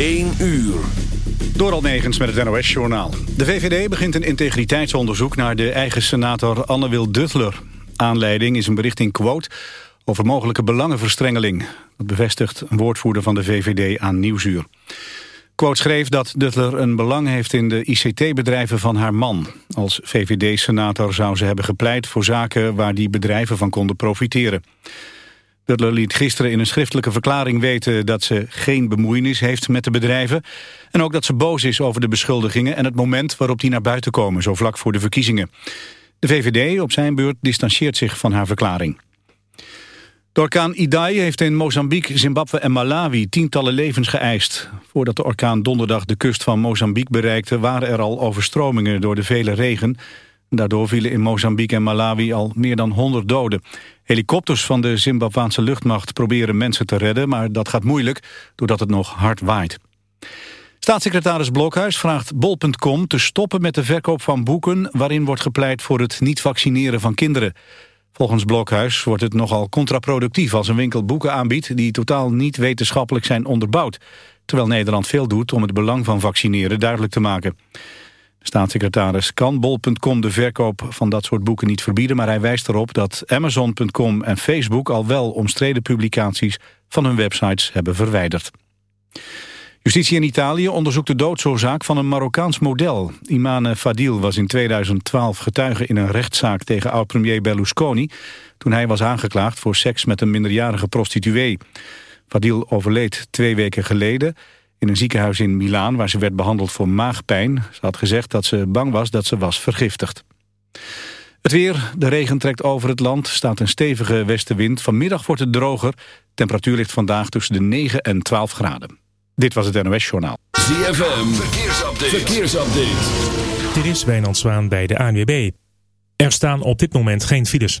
1 uur. Door Almegens met het NOS-journaal. De VVD begint een integriteitsonderzoek naar de eigen senator Anne Wil Duttler. Aanleiding is een bericht in Quote over mogelijke belangenverstrengeling. Dat bevestigt een woordvoerder van de VVD aan Nieuwsuur. Quote schreef dat Duttler een belang heeft in de ICT-bedrijven van haar man. Als VVD-senator zou ze hebben gepleit voor zaken waar die bedrijven van konden profiteren. Duttler liet gisteren in een schriftelijke verklaring weten dat ze geen bemoeienis heeft met de bedrijven. En ook dat ze boos is over de beschuldigingen en het moment waarop die naar buiten komen, zo vlak voor de verkiezingen. De VVD op zijn beurt distancieert zich van haar verklaring. De orkaan Idai heeft in Mozambique, Zimbabwe en Malawi tientallen levens geëist. Voordat de orkaan donderdag de kust van Mozambique bereikte... waren er al overstromingen door de vele regen. Daardoor vielen in Mozambique en Malawi al meer dan 100 doden. Helikopters van de Zimbabwaanse luchtmacht proberen mensen te redden... maar dat gaat moeilijk doordat het nog hard waait. Staatssecretaris Blokhuis vraagt bol.com te stoppen met de verkoop van boeken... waarin wordt gepleit voor het niet vaccineren van kinderen. Volgens Blokhuis wordt het nogal contraproductief als een winkel boeken aanbiedt... die totaal niet wetenschappelijk zijn onderbouwd. Terwijl Nederland veel doet om het belang van vaccineren duidelijk te maken. Staatssecretaris kan bol.com de verkoop van dat soort boeken niet verbieden... maar hij wijst erop dat Amazon.com en Facebook al wel omstreden publicaties van hun websites hebben verwijderd. Justitie in Italië onderzoekt de doodsoorzaak van een Marokkaans model. Imane Fadil was in 2012 getuige in een rechtszaak tegen oud-premier Berlusconi... toen hij was aangeklaagd voor seks met een minderjarige prostituee. Fadil overleed twee weken geleden in een ziekenhuis in Milaan... waar ze werd behandeld voor maagpijn. Ze had gezegd dat ze bang was dat ze was vergiftigd. Het weer, de regen trekt over het land, staat een stevige westenwind. Vanmiddag wordt het droger. Temperatuur ligt vandaag tussen de 9 en 12 graden. Dit was het NOS Journaal. ZFM, verkeersupdate. verkeersupdate. Dit is Wijnand Zwaan bij de ANWB. Er staan op dit moment geen files.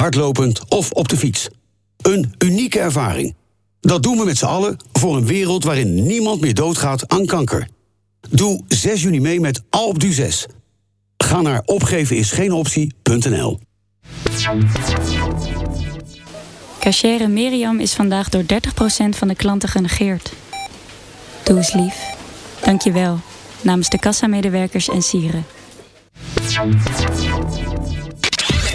hardlopend of op de fiets. Een unieke ervaring. Dat doen we met z'n allen voor een wereld waarin niemand meer doodgaat aan kanker. Doe 6 juni mee met Alpe d'Huez. Ga naar opgevenisgeenoptie.nl Cachere Miriam is vandaag door 30% van de klanten genegeerd. Doe eens lief. Dank je wel. Namens de kassamedewerkers en sieren.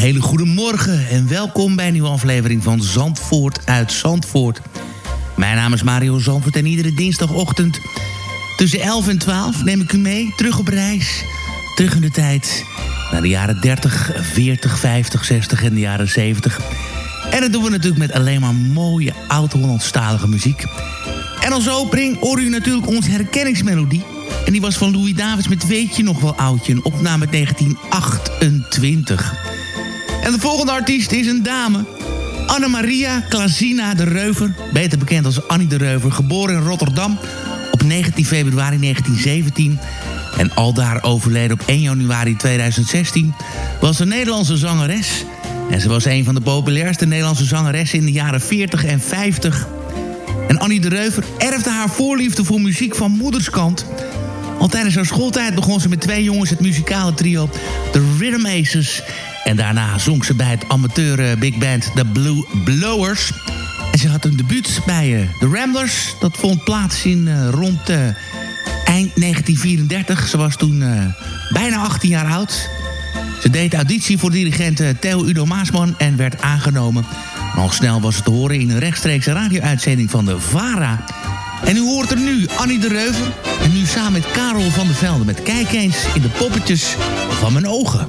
hele goede morgen en welkom bij een nieuwe aflevering van Zandvoort uit Zandvoort. Mijn naam is Mario Zandvoort en iedere dinsdagochtend tussen 11 en 12 neem ik u mee terug op reis. Terug in de tijd naar de jaren 30, 40, 50, 60 en de jaren 70. En dat doen we natuurlijk met alleen maar mooie oud-Hollandstalige muziek. En als opening hoor u natuurlijk onze herkenningsmelodie. En die was van Louis Davids met Weet je nog wel oudje, een opname uit 1928. En de volgende artiest is een dame. Anne-Maria Klazina de Reuver, beter bekend als Annie de Reuver... geboren in Rotterdam op 19 februari 1917... en aldaar overleden op 1 januari 2016... was een Nederlandse zangeres... En ze was een van de populairste Nederlandse zangeressen in de jaren 40 en 50. En Annie de Reuver erfde haar voorliefde voor muziek van moederskant. Al tijdens haar schooltijd begon ze met twee jongens het muzikale trio The Rhythm Aces. En daarna zong ze bij het amateur eh, big band The Blue Blowers. En ze had een debuut bij eh, The Ramblers. Dat vond plaats in eh, rond eind 1934. Ze was toen bijna 18 jaar oud. Ze deed auditie voor dirigent Theo Udo Maasman en werd aangenomen. En al snel was het te horen in een rechtstreekse radio-uitzending van de VARA. En u hoort er nu Annie de Reuver. En nu samen met Karel van der Velde met Kijk eens in de poppetjes van mijn ogen.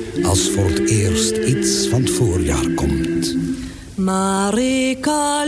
als voor het eerst iets van het voorjaar komt. Marika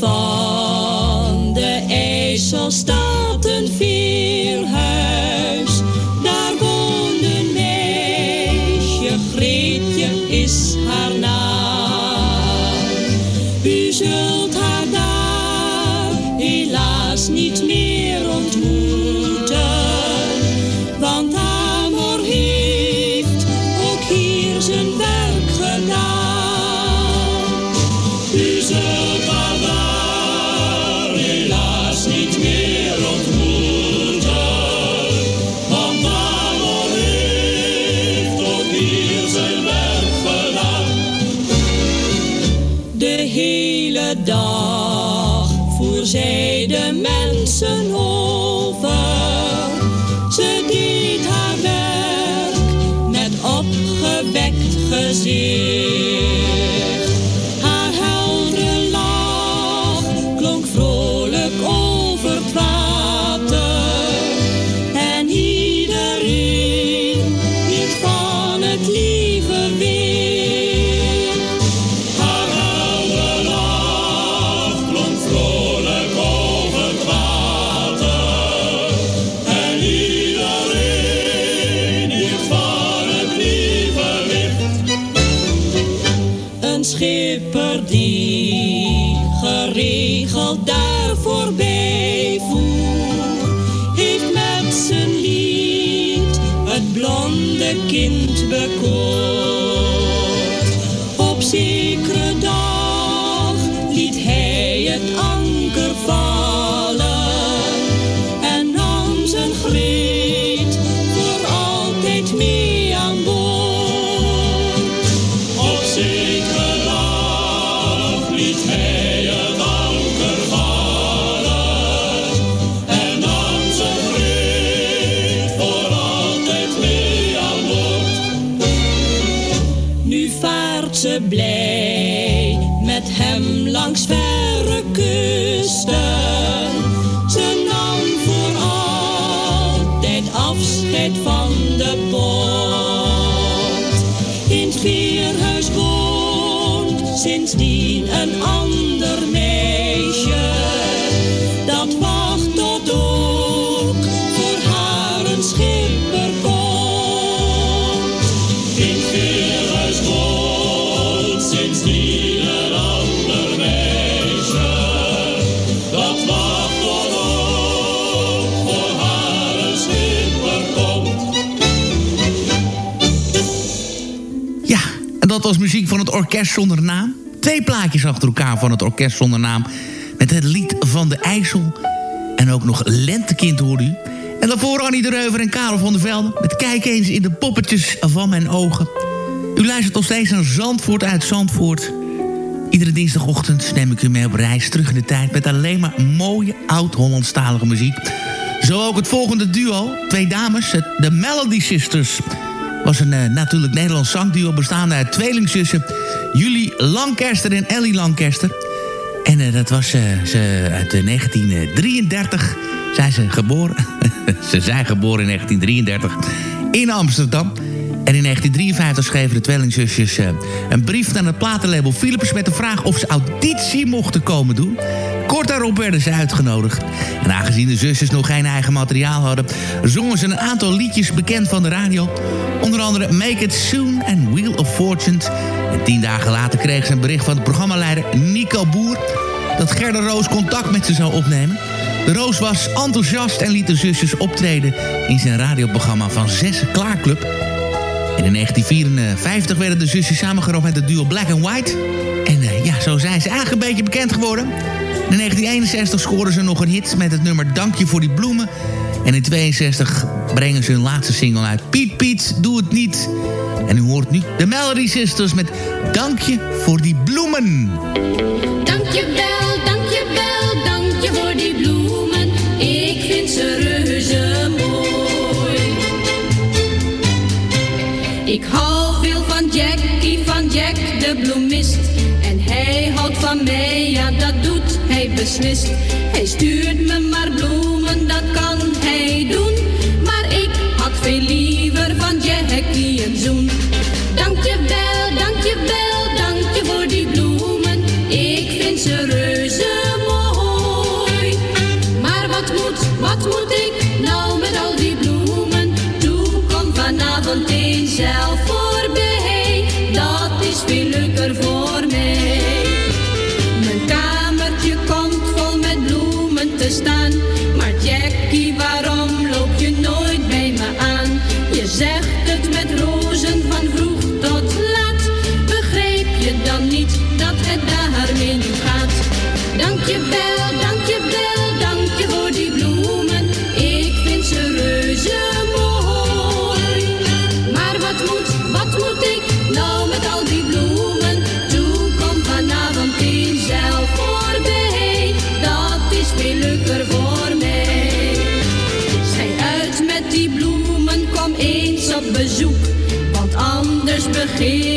van de IJsselstad. Meet me. Zonder Naam. Twee plaatjes achter elkaar van het Orkest Zonder Naam. Met het lied van de IJssel. En ook nog Lentekind hoorde u. En daarvoor Annie de Reuver en Karel van der Velde. Met Kijk eens in de poppetjes van mijn ogen. U luistert nog steeds naar Zandvoort uit Zandvoort. Iedere dinsdagochtend neem ik u mee op reis terug in de tijd... met alleen maar mooie oud-Hollandstalige muziek. Zo ook het volgende duo. Twee dames, de Melody Sisters was een uh, natuurlijk Nederlands zangduo bestaande uit tweelingzussen... Julie Lancaster en Ellie Lancaster. En uh, dat was uh, ze uit 1933 zijn ze geboren. ze zijn geboren in 1933 in Amsterdam. En in 1953 schreven de tweelingzusjes een brief naar het platenlabel Philips... met de vraag of ze auditie mochten komen doen. Kort daarop werden ze uitgenodigd. En aangezien de zusjes nog geen eigen materiaal hadden... zongen ze een aantal liedjes bekend van de radio. Onder andere Make It Soon en Wheel of Fortune. En tien dagen later kreeg ze een bericht van de programmaleider Nico Boer... dat Gerda Roos contact met ze zou opnemen. De Roos was enthousiast en liet de zusjes optreden... in zijn radioprogramma van Zessen Klaarclub... En in 1954 werden de zusjes samengeroepen met het duo Black and White. En uh, ja, zo zijn ze eigenlijk een beetje bekend geworden. In 1961 scoren ze nog een hit met het nummer Dank je voor die bloemen. En in 62 brengen ze hun laatste single uit. Piet Piet, doe het niet. En u hoort nu de Melody Sisters met Dank je voor die bloemen. Dank je wel, dank je wel, dank je voor die bloemen. Ik vind ze reuze mooi. Ik hou beslist. Hij stuurt me maar bloemen, anders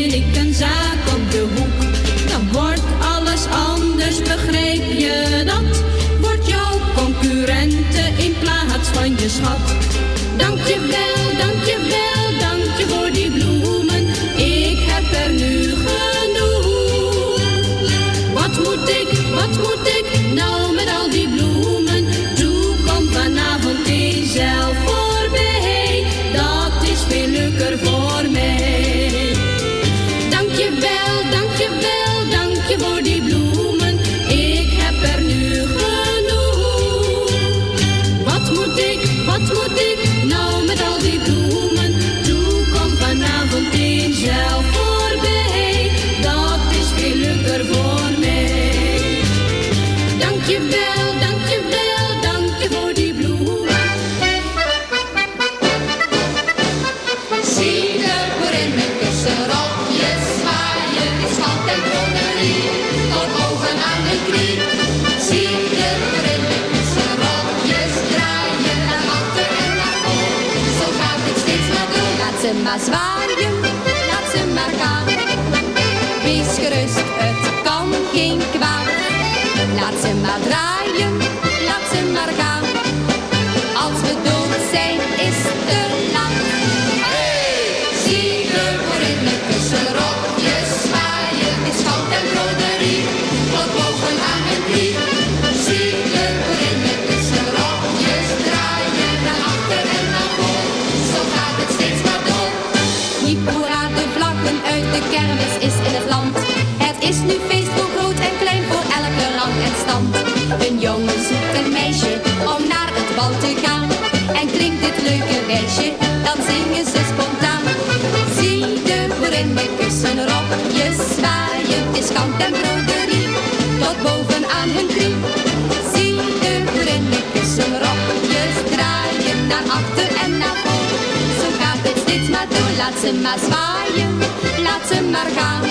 ze maar zwaaien, laat ze maar gaan.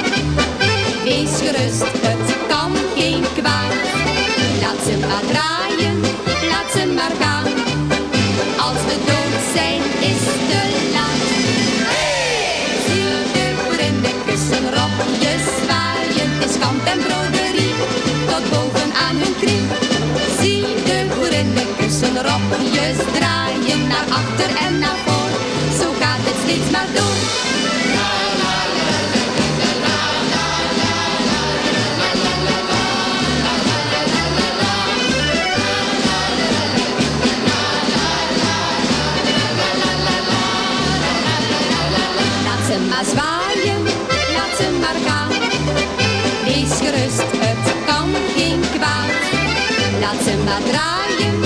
Wees gerust, het kan geen kwaad. Laat ze maar draaien, laat ze maar gaan. Als we dood zijn, is te laat. Zie de boerinnen kussen, rokjes zwaaien. Is en broderie, tot boven aan hun. Zie de boerinnen kussen, rokjes draaien. Naar achter en naar steeds maar door. Laat ze maar zwaaien, laat ze maar gaan. Wees gerust, het kan geen kwaad. Laat ze maar draaien,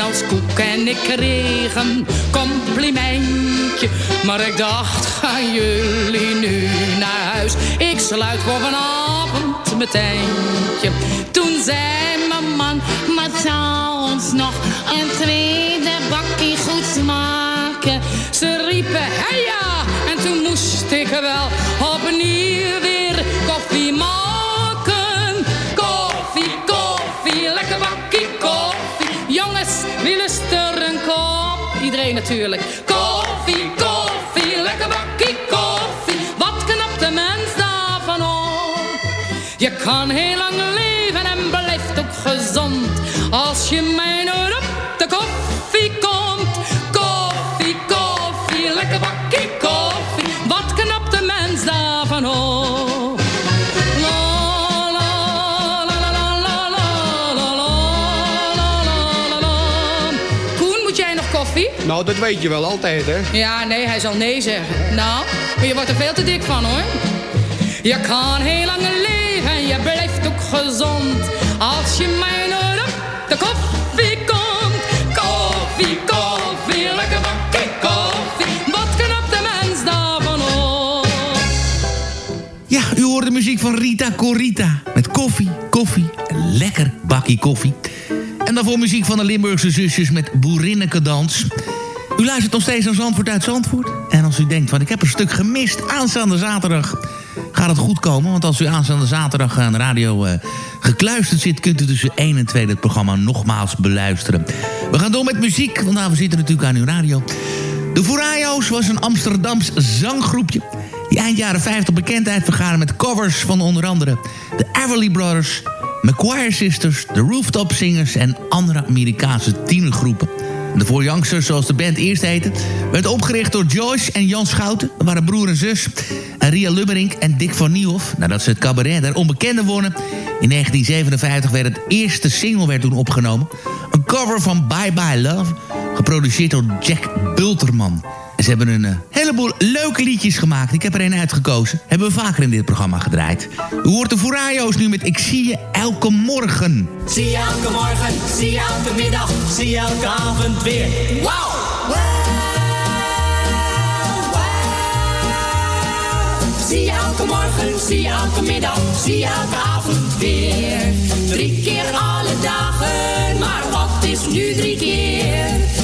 als koek en ik kreeg een complimentje. Maar ik dacht, gaan jullie nu naar huis? Ik sluit voor vanavond mijn tentje. Toen zei mijn man, maar zou ons nog een tweede bakkie goed smaken? Ze riepen, ja, en toen moest ik wel opnieuw Koffie, koffie, lekker bakkie koffie. Wat knapt de mens daarvan op? Je kan heel lang leven en blijft ook gezond. Als je mij Nou, dat weet je wel altijd, hè? Ja, nee, hij zal nee zeggen. Nou, maar je wordt er veel te dik van, hoor. Je kan heel lang leven en je blijft ook gezond. Als je mij nooit op de koffie komt. Koffie, koffie, lekker bakkie koffie. Wat knapt de mens daarvan op? Ja, u hoort de muziek van Rita Corita. Met koffie, koffie, een lekker bakkie koffie. En daarvoor muziek van de Limburgse zusjes met Boerinneke Dans. U luistert nog steeds naar Zandvoort uit Zandvoort. En als u denkt, van ik heb een stuk gemist aanstaande zaterdag... gaat het goed komen, want als u aanstaande zaterdag aan de radio eh, gekluisterd zit... kunt u tussen 1 en 2 het programma nogmaals beluisteren. We gaan door met muziek, want we zitten natuurlijk aan uw radio. De Furayos was een Amsterdams zanggroepje... die eind jaren 50 bekendheid vergaren met covers van onder andere de Everly Brothers, McQuire Sisters, de Rooftop Singers en andere Amerikaanse tienergroepen. De Four Youngsters, zoals de band eerst heette... werd opgericht door Joyce en Jan Schouten. Dat waren broer en zus. En Ria Lubberink en Dick van Nieuwhof. Nadat ze het cabaret daar onbekende wonnen... in 1957 werd het eerste single werd toen opgenomen. Een cover van Bye Bye Love... geproduceerd door Jack Bulterman. En ze hebben een uh, heleboel leuke liedjes gemaakt. Ik heb er een uitgekozen. Hebben we vaker in dit programma gedraaid. U hoort de Furayos nu met Ik zie je elke morgen. Zie je elke morgen, zie je elke middag, zie je elke avond weer. Wow! Zie je elke morgen, zie je elke middag, zie je elke avond weer. Drie keer alle dagen, maar wat is nu drie keer?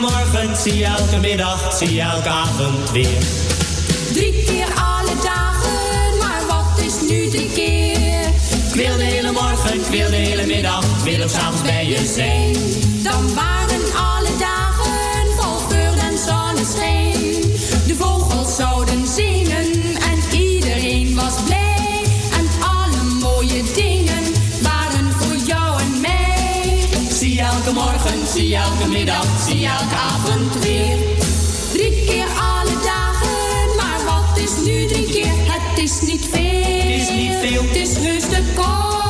Elke morgen, zie je elke middag, zie je elke avond weer. Drie keer alle dagen, maar wat is nu drie keer? Ik wil de hele morgen, ik wil de hele middag, ik wil ook s'avonds bij je zijn. Dan waren morgen, zie elke middag, zie elke avond weer. Drie keer alle dagen, maar wat is nu drie keer? Het is niet veel. Het is niet veel. Het is heus te kort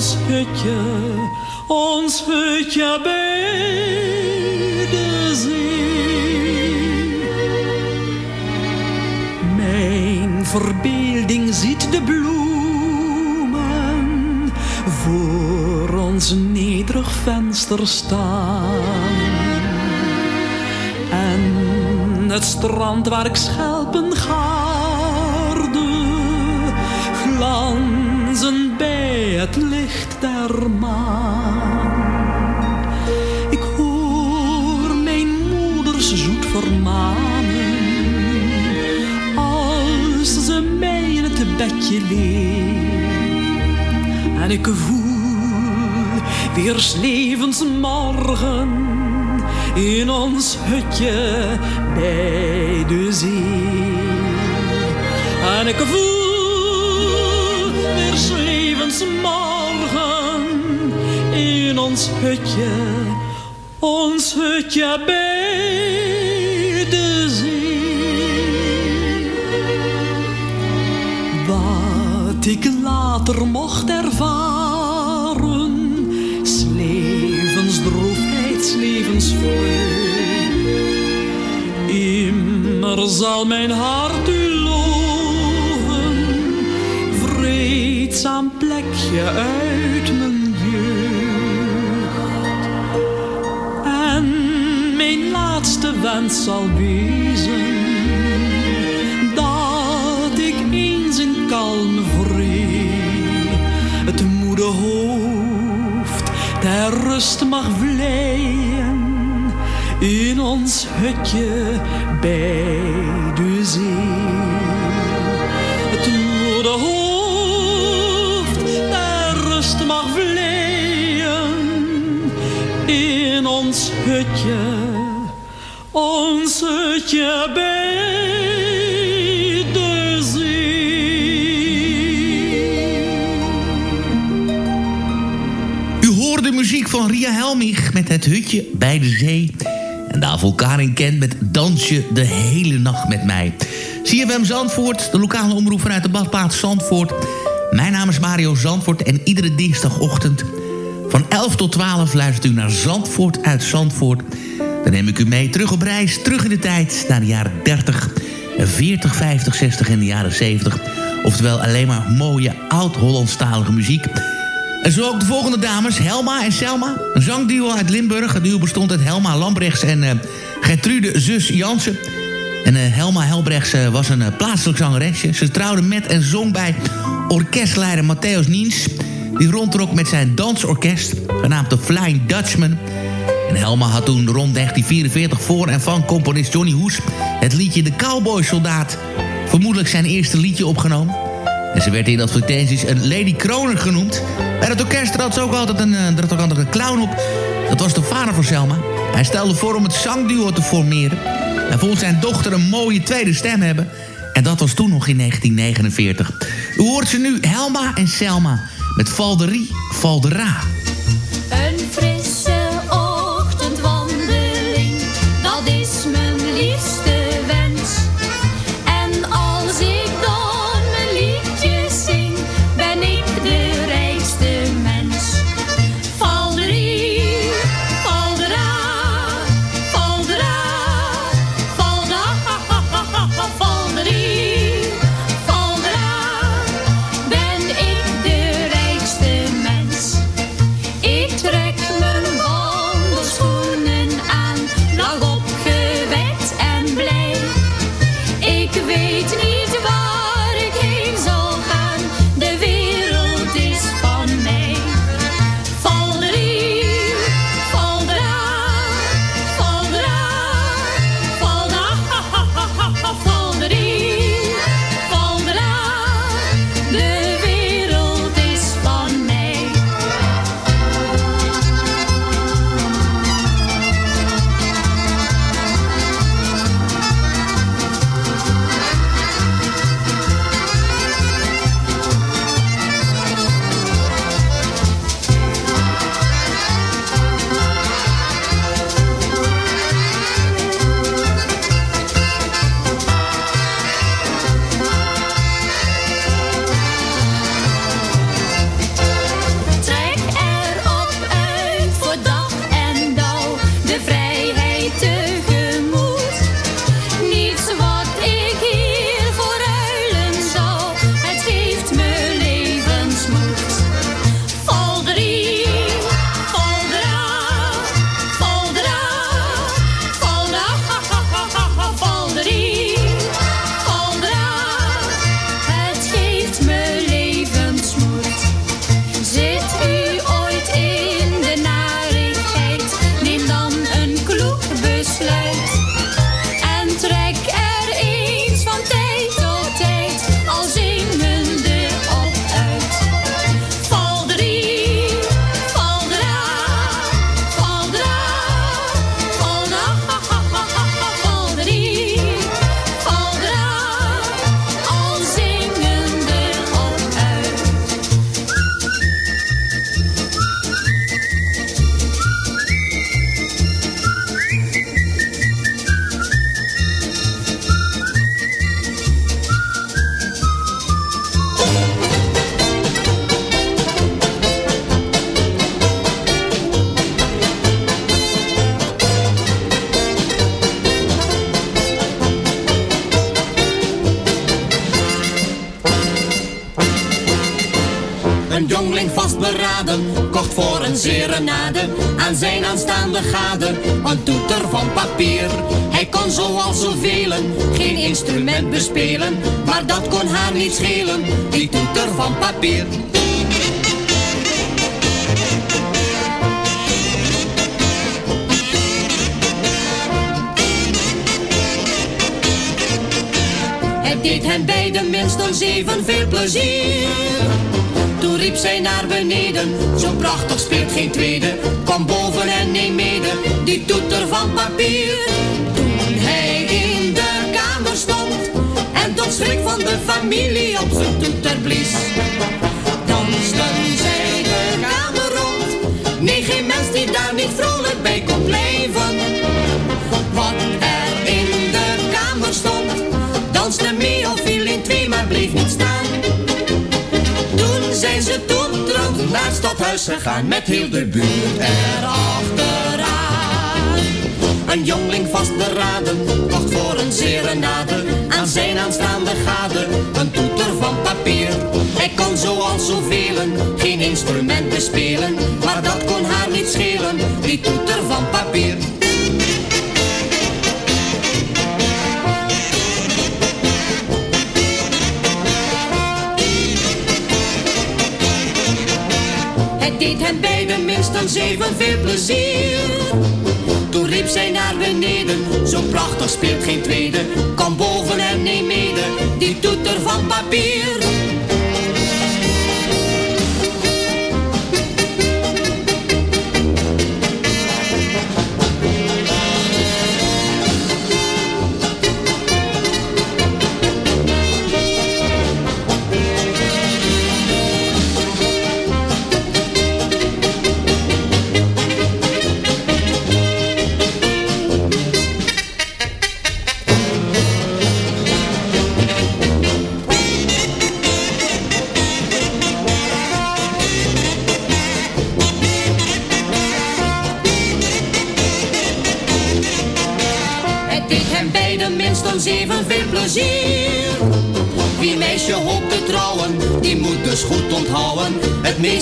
ons hutje, ons hutje bij de zee. Mijn verbeelding ziet de bloemen voor ons nederig venster staan. En het strand waar ik schelpen gaarde, het licht der maan. Ik hoor mijn moeders zoet vermanen, als ze mij in het bedje leert. En ik voel weer 's levens morgen in ons hutje bij de zee. En ik voel morgen in ons hutje, ons hutje bij de zee. Wat ik later mocht ervaren, s levens droefheid, s levens vreugd. Immer zal mijn hart u loven, vreedzaam plekje uit mijn jeugd. En mijn laatste wens zal wezen, dat ik eens in kalme vrede het moede hoofd ter rust mag vleien in ons hutje bij de zee. Hutje, ons hutje bij de U hoort de muziek van Ria Helmich met het hutje bij de zee. En daarvoor Karin Kent met Dansje de hele nacht met mij. CFM Zandvoort, de lokale omroep vanuit de badplaats Zandvoort. Mijn naam is Mario Zandvoort en iedere dinsdagochtend... van 11 tot 12 luistert u naar Zandvoort uit Zandvoort. Dan neem ik u mee terug op reis, terug in de tijd... naar de jaren 30, 40, 50, 60 en de jaren 70. Oftewel alleen maar mooie oud-Hollandstalige muziek... En zo ook de volgende dames, Helma en Selma. Een zangduo uit Limburg. Het duo bestond uit Helma Lambrechts en uh, Gertrude zus Jansen. En uh, Helma Helbrechts uh, was een plaatselijk zangeresje. Ze trouwde met en zong bij orkestleider Matthäus Niens... die rondtrok met zijn dansorkest, genaamd de Flying Dutchman. En Helma had toen rond 1944 voor en van componist Johnny Hoes... het liedje De Cowboy Soldaat, vermoedelijk zijn eerste liedje opgenomen... En ze werd in advertenties een Lady Kroner genoemd. Bij het orkest had ze ook altijd een, er had ook altijd een clown op. Dat was de vader van Selma. Hij stelde voor om het zangduo te formeren. Hij vond zijn dochter een mooie tweede stem hebben. En dat was toen nog in 1949. U hoort ze nu Helma en Selma met Valderie Valdera. Voor een serenade aan zijn aanstaande gade een toeter van papier. Hij kon zoals zoveel geen instrument bespelen, maar dat kon haar niet schelen, die toeter van papier. Deed hen beiden minstens even veel plezier. Toen riep zij naar beneden, zo prachtig speelt geen tweede. Kom boven en neem mede, die toeter van papier. Toen hij in de kamer stond, en tot schrik van de familie op zijn toeter blies. Dansten zij de kamer rond, nee geen mens die daar niet vrolijk bij kon blijven. Wat danste mee of viel in twee, maar bleef niet staan. Toen zijn ze toeterend naar het stadhuis gegaan met heel de buurt erachteraan. Een jongling vastberaden kocht voor een serenade aan zijn aanstaande gade een toeter van papier. Hij kon zoals zoveel geen instrument bespelen, maar dat kon haar niet schelen, die toeter van papier. Deed hen beiden minstens evenveel plezier. Toen riep zij naar beneden, zo prachtig speelt geen tweede. Kom boven en neem mede, die toeter van papier.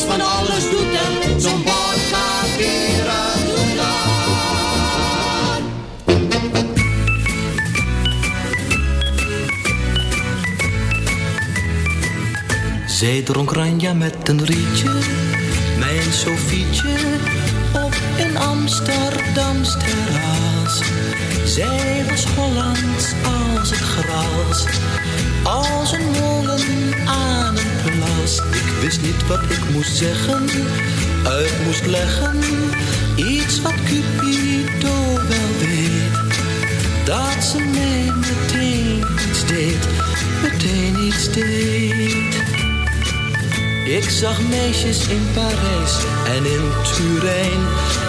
Van alles doet er zo'n bordpapieren doenaar. Zij dronk Ranja met een rietje, mijn Sofietje, op een Amsterdams terras. Zij was Hollands als het gras, als een molen aan Ik wist niet wat ik moest zeggen, uit moest leggen, iets wat Cupido wel weet. Dat ze mij meteen iets deed, meteen iets deed. Ik zag meisjes in Parijs en in Turijn,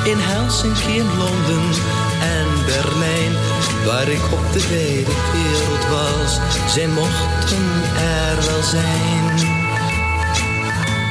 in Helsinki, in Londen en Berlijn. Waar ik op de wereld was, zij mochten er wel zijn.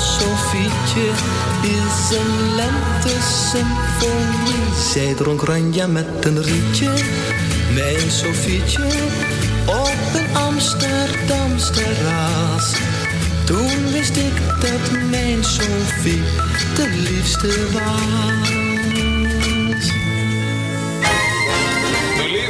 Sofietje is een lente-symfonie. Zij dronk ranja met een rietje, mijn Sofietje, op een Amsterdams terras. Toen wist ik dat mijn Sophie de liefste was.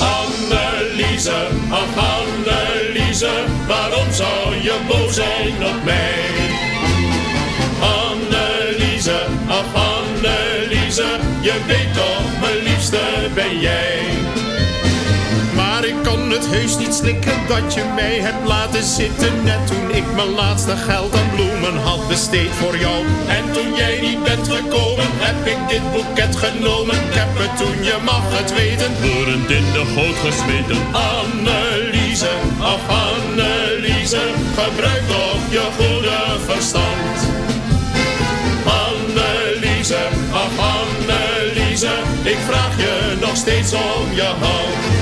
Anneliese, ach Anneliese, waarom zou je boos zijn op mij? Het heus niet slikken dat je mij hebt laten zitten. Net toen ik mijn laatste geld aan bloemen had besteed voor jou. En toen jij niet bent gekomen heb ik dit boeket genomen. Ik heb het toen, je mag het weten, boerend in de goot gesmeten. Anneliese, ach Anneliese, gebruik toch je goede verstand. Anneliese, ach Anneliese, ik vraag je nog steeds om je hand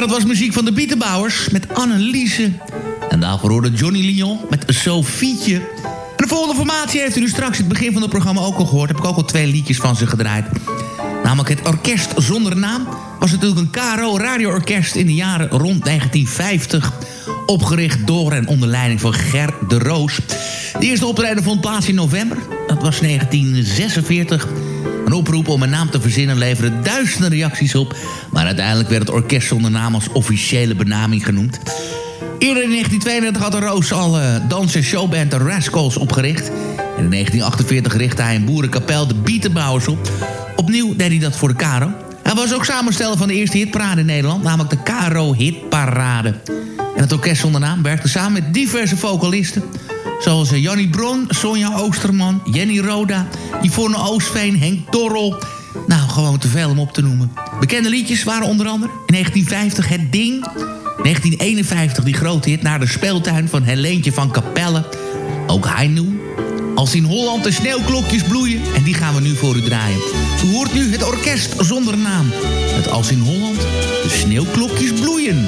Dat was muziek van de Bietenbouwers met Anneliese. En daarvoor hoorde Johnny Lyon met Sofietje. En de volgende formatie heeft u nu straks het begin van het programma ook al gehoord. Heb ik ook al twee liedjes van ze gedraaid. Namelijk het Orkest Zonder Naam. Was natuurlijk een KRO radioorkest in de jaren rond 1950. Opgericht door en onder leiding van Ger de Roos. De eerste optreden vond plaats in november. Dat was 1946. Een om een naam te verzinnen leverde duizenden reacties op. Maar uiteindelijk werd het Orkest Zonder Naam als officiële benaming genoemd. Eerder in 1932 had de Roos al uh, dans- en showband de Rascals opgericht. En in 1948 richtte hij een boerenkapel de Bietenbouwers op. Opnieuw deed hij dat voor de Caro. Hij was ook samensteller van de eerste hitparade in Nederland, namelijk de Caro Hitparade. En het orkest zonder naam werkte samen met diverse vocalisten... zoals eh, Jannie Bron, Sonja Oosterman, Jenny Roda... Yvonne Oostveen, Henk Dorrel... Nou, gewoon te veel om op te noemen. Bekende liedjes waren onder andere in 1950 Het Ding... 1951 die grote hit naar de speeltuin van Helentje van Capelle. Ook Hainu. Als in Holland de sneeuwklokjes bloeien. En die gaan we nu voor u draaien. U hoort nu het orkest zonder naam. Het Als in Holland de sneeuwklokjes bloeien.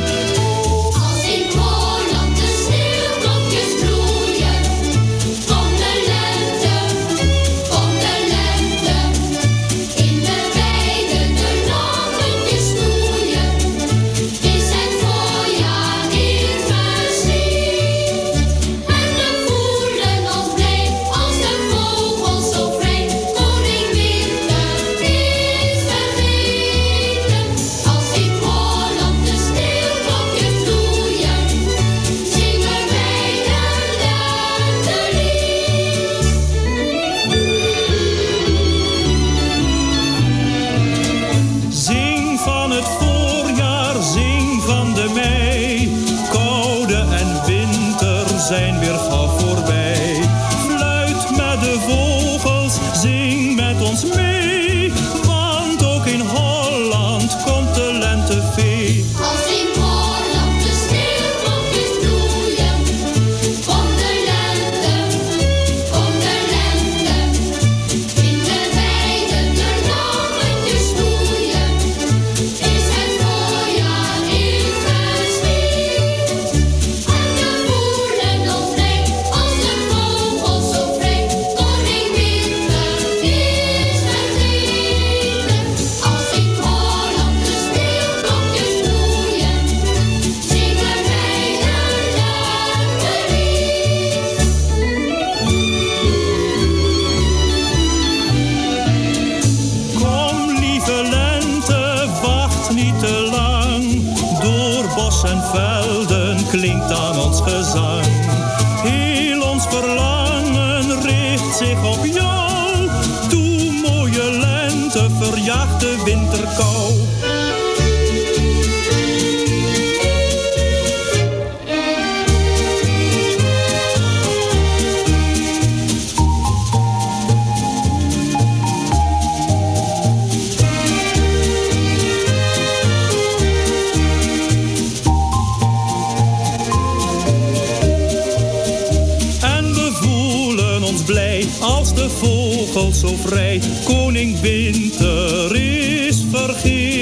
De vogels zo vrij. Koning Winter is vergeten.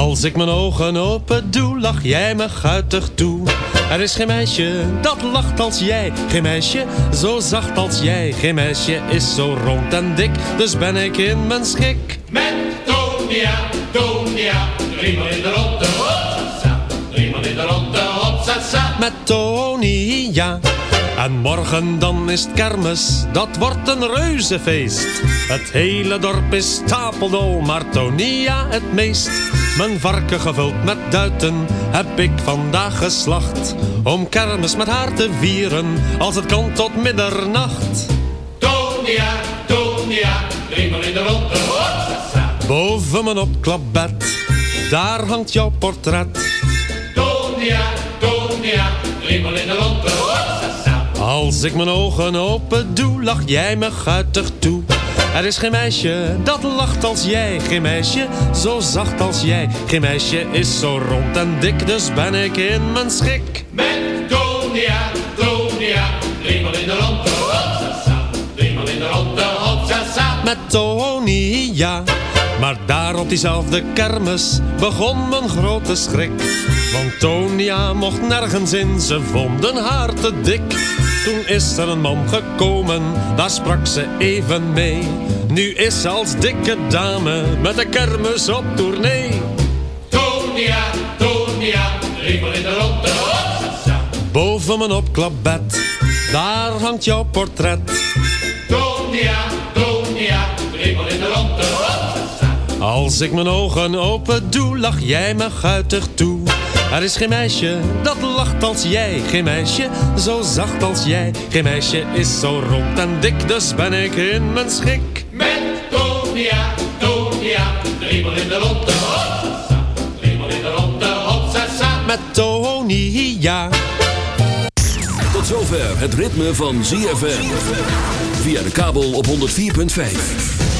Als ik mijn ogen open doe, lach jij me guitig toe. Er is geen meisje dat lacht als jij. Geen meisje zo zacht als jij. Geen meisje is zo rond en dik, dus ben ik in mijn schik. Met Tonia, Tonia, driemaal in de ronde. Hopsasa, driemaal in de ronde. Hopsasa. Met Tonia. En morgen dan is het kermis, dat wordt een reuzefeest. Het hele dorp is stapeldol, maar Tonia het meest. Mijn varken gevuld met duiten heb ik vandaag geslacht. Om kermis met haar te vieren, als het kan tot middernacht. Tonia, Tonia, driemaal in de ronde. Boven mijn opklapbed, daar hangt jouw portret. Tonia, Tonia, driemaal in de ronde. Als ik mijn ogen open doe, lach jij me guitig toe. Er is geen meisje dat lacht als jij. Geen meisje zo zacht als jij. Geen meisje is zo rond en dik, dus ben ik in mijn schik. Met Tonia, Tonia, driemaal in de ronde. Hopsasa, driemaal in de ronde. Hopsasa. Tonia. Maar daar op diezelfde kermis begon mijn grote schrik. Want Tonia mocht nergens in, ze vonden haar te dik. Toen is er een man gekomen, daar sprak ze even mee. Nu is ze als dikke dame met de kermis op tournee. Tonia, Tonia, driemaal in de ronde. Hopsasa. Boven mijn opklapbed, daar hangt jouw portret. Tonia, Tonia, driemaal in de ronde. Hopsasa. Als ik mijn ogen open doe, lach jij me guitig toe. Er is geen meisje dat lacht als jij, geen meisje zo zacht als jij. Geen meisje is zo rond en dik, dus ben ik in mijn schik. Met Tonia, Tonia, driemaal in de ronde. Driemaal in de ronde. Met Tonia. Tot zover het ritme van ZFM. Via de kabel op 104.5.